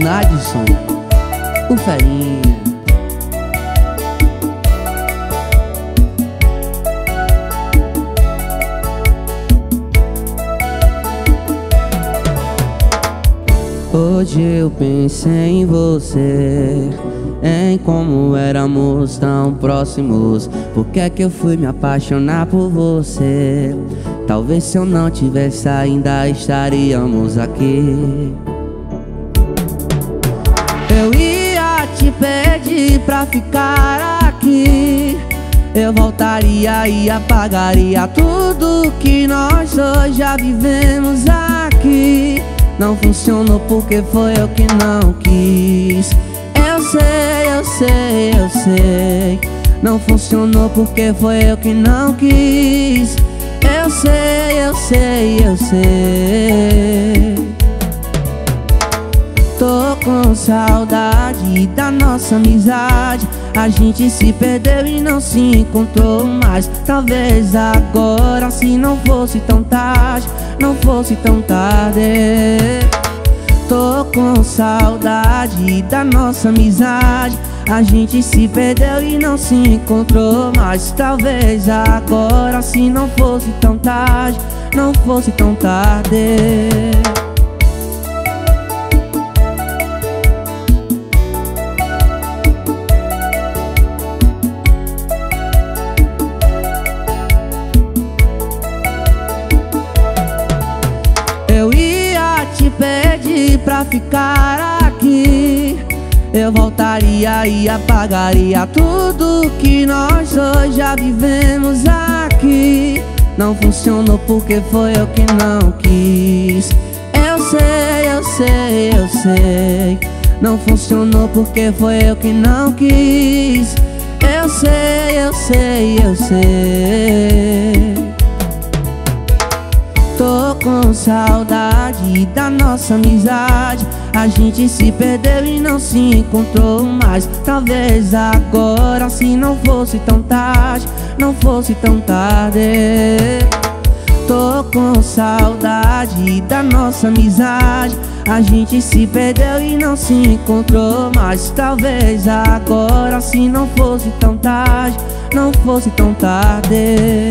Nadson, o Ferinha. Hoje eu pensei em você Em como éramos tão próximos. Por que é que eu fui me apaixonar por você? Talvez se eu não tivesse ainda estaríamos aqui Eu ia te pedir pra ficar aqui. Eu voltaria e apagaria tudo que nós dois já vivemos aqui. Não funcionou porque foi eu que não quis. Eu sei, eu sei, eu sei. Não funcionou porque foi eu que não quis. Eu sei, eu sei, eu sei com saudade da nossa amizade. A gente se perdeu e não se encontrou mais. Talvez agora se não fosse tão tarde Não fosse tão tarde. Tô com saudade da nossa amizade. A gente se perdeu e não se encontrou mais. Talvez agora se não fosse tão tarde Não fosse tão tarde pra ficar aqui. Eu voltaria e apagaria tudo que nós dois já vivemos aqui. Não funcionou porque foi eu que não quis. Eu sei, eu sei, eu sei. Não funcionou porque foi eu que não quis. Eu sei, eu sei, eu sei saudade da nossa amizade. A gente se perdeu e não se encontrou mais. Talvez agora se não fosse tão tarde Não fosse tão tarde. Tô com saudade da nossa amizade. A gente se perdeu e não se encontrou mais. Talvez agora se não fosse tão tarde Não fosse tão tarde